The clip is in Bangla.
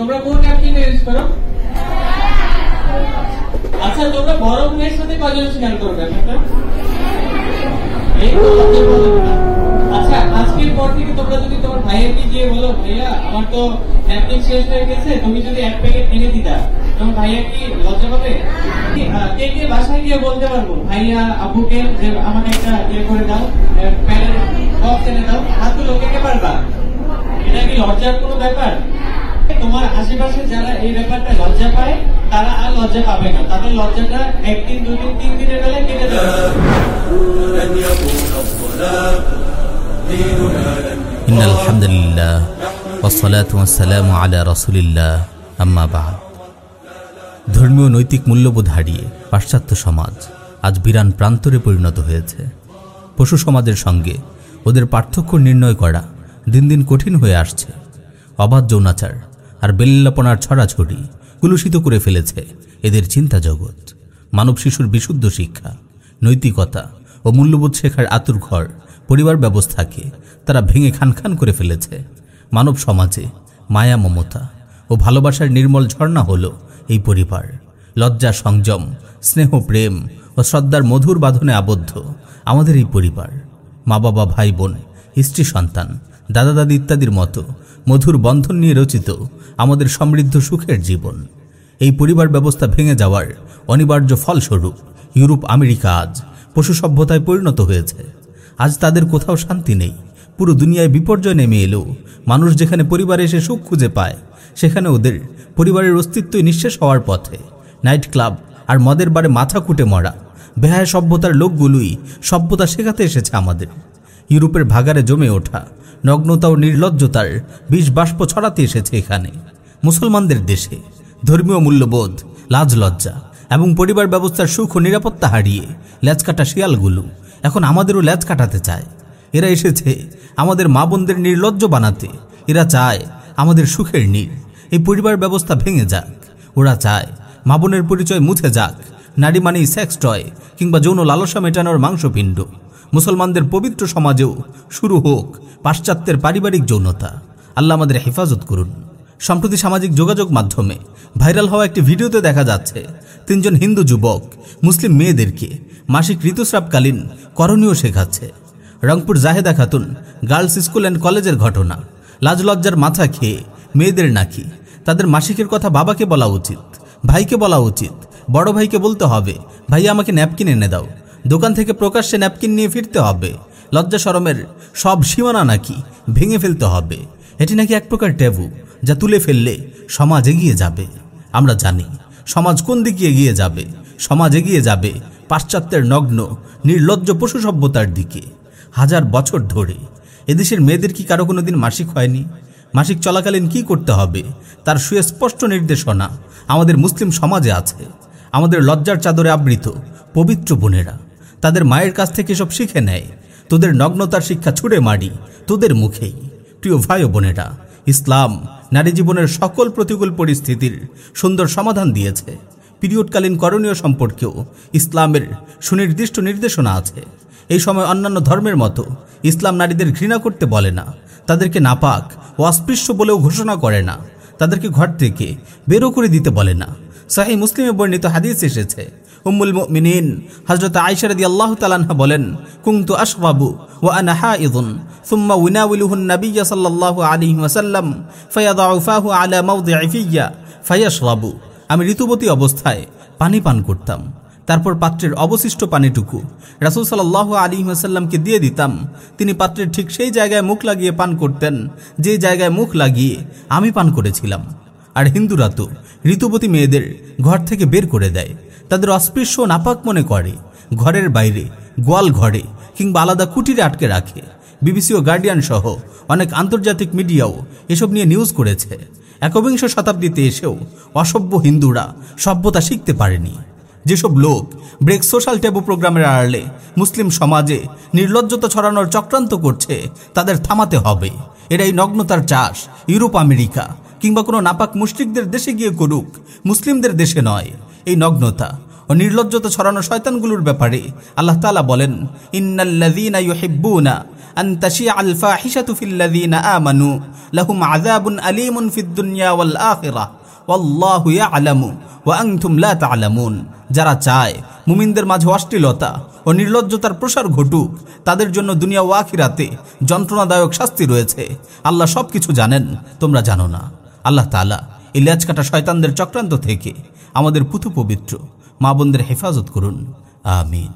তোমরা কোন ন্যাপকিন ইউজ করো? আচ্ছা তোমরা বড় মেয়ের সাথে কজন শেয়ার করবে তো। আচ্ছা আজকের পর থেকে তোমরা যদি তোমার গিয়ে বলো, ভাইয়া, আমার তো শেষ হয়ে গেছে, তুমি যদি এক প্যাকেট এনে দিতা, তোমার ভাইয়া কি লজ্জা পাবে? কে কে বাসায় গিয়ে বলতে পারব? ভাইয়া, আব্বুকে, যে আমাকে একটা ইয়ে করে দাও প্যাকেট বক্স এনে দাও হাত তুলো কে কে পারবা? এটা কি লজ্জার কোনো ব্যাপার? তোমার আশেপাশে যারা এই ব্যাপারটা লজ্জা পায় তারা আর লজ্জা পাবে না তাদের লজ্জাটা একদিন দুদিন তিন দিনের বেলায় কেটে যাবে لن يكون الصلاة ديننا لن إن الحمد لله والصلاة والسلام على رسول الله أما بعد ধর্মীয় নৈতিক মূল্যবোধ হারিয়ে পাশ্চাত্য সমাজ আজ বিরান প্রান্তরে পরিণত হয়েছে পশু সমাজের সঙ্গে ওদের পার্থক্য নির্ণয় করা দিন দিন কঠিন হয়ে আসছে অবাধ যৌনাচার আর বেল্লাপনার ছড়াছড়ি কুলুষিত করে ফেলেছে এদের চিন্তা জগৎ, মানব শিশুর বিশুদ্ধ শিক্ষা, নৈতিকতা ও মূল্যবোধ শেখার আতুর ঘর, পরিবার ব্যবস্থাকে তারা ভেঙে খান খান করে ফেলেছে। মানব সমাজে মায়া, মমতা ও ভালোবাসার নির্মল ঝর্ণা হলো এই পরিবার। লজ্জা, সংযম, স্নেহ, প্রেম ও শ্রদ্ধার মধুর বাঁধনে আবদ্ধ আমাদের এই পরিবার। মা বাবা ভাই বোন স্ত্রী সন্তান দাদা দাদি ইত্যাদির মতো মধুর বন্ধন নিয়ে রচিত আমাদের সমৃদ্ধ সুখের জীবন। এই পরিবার ব্যবস্থা ভেঙে যাওয়ার অনিবার্য ফলস্বরূপ ইউরোপ, আমেরিকা আজ পশু সভ্যতায় পরিণত হয়েছে। আজ তাদের কোথাও শান্তি নেই। পুরো দুনিয়ায় বিপর্যয় নেমে এলেও মানুষ যেখানে পরিবারে এসে সুখ খুঁজে পায়, সেখানে ওদের পরিবারের অস্তিত্বই নিঃশেষ হওয়ার পথে। নাইট ক্লাব আর মদের বারে মাথা কুটে মরা, বেহায় সভ্যতার লোকগুলোই সভ্যতা শেখাতে এসেছে আমাদের। ইউরোপের ভাগারে জমে ওঠা নগ্নতা ও নির্লজ্জতার বিষ বাষ্প ছড়াতে এসেছে এখানে। মুসলমানদের দেশে ধর্মীয় মূল্যবোধ, লাজ লজ্জা এবং পরিবার ব্যবস্থার সুখ ও নিরাপত্তা হারিয়ে ল্যাজ কাটা শিয়ালগুলো এখন আমাদেরও ল্যাজ কাটাতে চায়। এরা এসেছে আমাদের মা বোনদের নির্লজ্জ বানাতে। এরা চায় আমাদের সুখের নীর। এই পরিবার ব্যবস্থা ভেঙে যাক। ওরা চায় মা বোনের পরিচয় মুছে যাক। নারী মানেই সেক্স টয় কিংবা যৌন লালসা মেটানোর মাংসপিণ্ড। মুসলমানদের পবিত্র সমাজেও শুরু হোক পাশ্চাত্যের পারিবারিক যৌনতা। আল্লাহ আমাদের হেফাজত করুন। সম্প্রতি সামাজিক যোগাযোগ মাধ্যমে ভাইরাল হওয়া একটি ভিডিওতে দেখা যাচ্ছে, তিনজন হিন্দু যুবক মুসলিম মেয়েদেরকে মাসিক ঋতুস্রাবকালীন করণীয় শেখাচ্ছে। Rangpur Jaheda Khatun girls school and কলেজের ঘটনা। লাজ লজ্জার মাথা খেয়ে মেয়েদের নাকি। তাদের মাসিকের কথা বাবাকে বলা উচিত, ভাইকে বলা উচিত বড় ভাইকে বলতে হবে, ভাই, আমাকে ন্যাপকিন এনে দাও। দোকান থেকে প্রকাশ্যে ন্যাপকিন নিয়ে ফিরতে হবে। লজ্জা সরমের সব সীমানা নাকি ভেঙে ফেলতে হবে। এটি নাকি এক প্রকার ট্যাবু, যা তুলে ফেললে সমাজ এগিয়ে যাবে। আমরা জানি, সমাজ কোন দিকে এগিয়ে যাবে। সমাজ এগিয়ে যাবে পাশ্চাত্যের নগ্ন, নির্লজ্জ পশু সভ্যতার দিকে। হাজার বছর ধরে, এদেশের মেয়েদের কি কারও কোনো দিন মাসিক হয়নি? মাসিক চলাকালীন কি করতে হবে? তার সুস্পষ্ট নির্দেশনা আমাদের মুসলিম সমাজে আছে। আমাদের লজ্জার চাদরে আবৃত, পবিত্র বোনেরা। তাদের মায়ের কাছ থেকে সব শিখে নেয়। তোদের নগ্নতার শিক্ষা ছুড়ে মারি, তোদের মুখেই। প্রিয় ভাই বোনেরা, ইসলাম নারী জীবনের সকল প্রতিকূল পরিস্থিতির সুন্দর সমাধান দিয়েছে। পিরিয়ডকালীন করণীয় সম্পর্কেও ইসলামের সুনির্দিষ্ট নির্দেশনা আছে। এই সময় অন্যান্য ধর্মের মতো ইসলাম নারীদের ঘৃণা করতে বলে না। তাদেরকে নাপাক ও অস্পৃশ্য বলেও ঘোষণা করে না। তাদেরকে ঘর থেকে বেরো করে দিতে বলে না। সাহি মুসলিমে বর্ণিত হাদিস এসেছে উম্মুল মুমিনিন হযরত আয়েশা রাদিয়াল্লাহু তাআলা বলেন কুনতু আশরাবু ওয়া আনা হাইদুন সুম্মা উনাউিলুহু النبي صلى الله عليه وسلم فيضع فاه على موضع فيا فيشرب আমি ঋতুবতী অবস্থায় পানি পান করতাম তারপর পাত্রের অবশিষ্ট পানিটুকু রাসুল সাল্লাহ আলী আসাল্লামকে দিয়ে দিতাম তিনি পাত্রের ঠিক সেই জায়গায় মুখ লাগিয়ে পান করতেন যে জায়গায় মুখ লাগিয়ে আমি পান করেছিলাম আর হিন্দুরা তো ঋতুবতী মেয়েদের ঘর থেকে বের করে দেয়। তাদের অস্পৃশ্য নাপাক মনে করে। ঘরের বাইরে গোয়াল ঘরে কিংবা আলাদা কুটিরে আটকে রাখে। বিবিসি ও গার্ডিয়ান সহ অনেক আন্তর্জাতিক মিডিয়াও এসব নিয়ে নিউজ করেছে। একবিংশ শতাব্দীতে এসেও অসভ্য হিন্দুরা সভ্যতা শিখতে পারেনি। যেসব লোক ব্রেক সোশ্যাল ট্যাবু প্রোগ্রামের আড়ালে মুসলিম সমাজে নির্লজ্জতা ছড়ানোর চক্রান্ত করছে, তাদের থামাতে হবে। এরাই নগ্নতার চাষ, ইউরোপ, আমেরিকা কিংবা কোনো নাপাক মুসলিকদের দেশে গিয়ে করুক, মুসলিমদের দেশে নয়। এই নগ্নতা ও নির্লজ্জতা ছড়ানো শয়তানগুলোর ব্যাপারে আল্লাহ তালা বলেন, ইন্নাল্লাযীনা আন লাহুম ফিদ দুনিয়া ওয়া যারা চায় মুমিনদের মাঝে অশ্লীলতা ও নির্লজ্জতার প্রসার ঘটুক, তাদের জন্য দুনিয়া ও আখিরাতে যন্ত্রণাদায়ক শাস্তি রয়েছে। আল্লাহ সবকিছু জানেন, তোমরা জানো না। আল্লাহ তালা এই লেজ কাটা শয়তানদের চক্রান্ত থেকে আমাদের পুতু পবিত্র মা বোনদের হেফাজত করুন। আমিন।